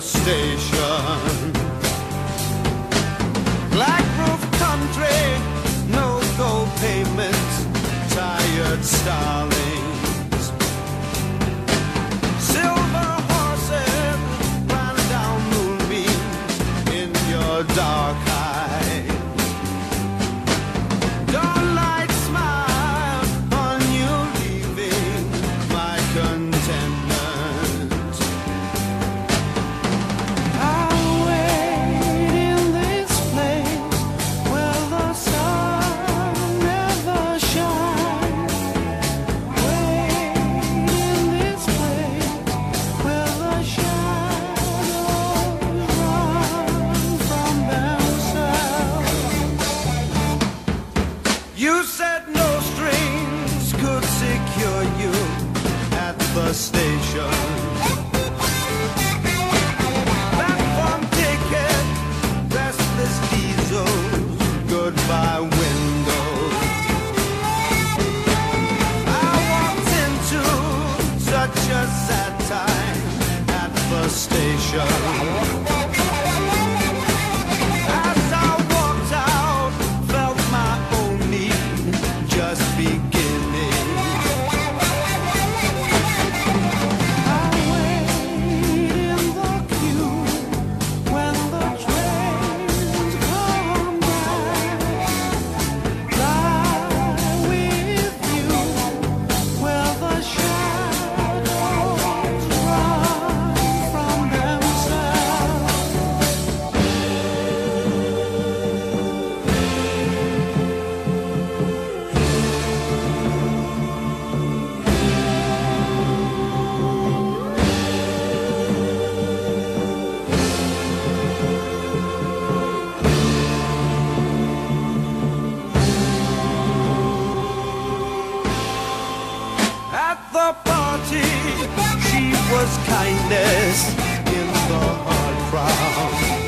station. Black roof country, no gold pavement, tired starlings. The station. Platform ticket, restless diesels, goodbye windows. I walked into such a sad time at the station. she was kindness in the hard crowd.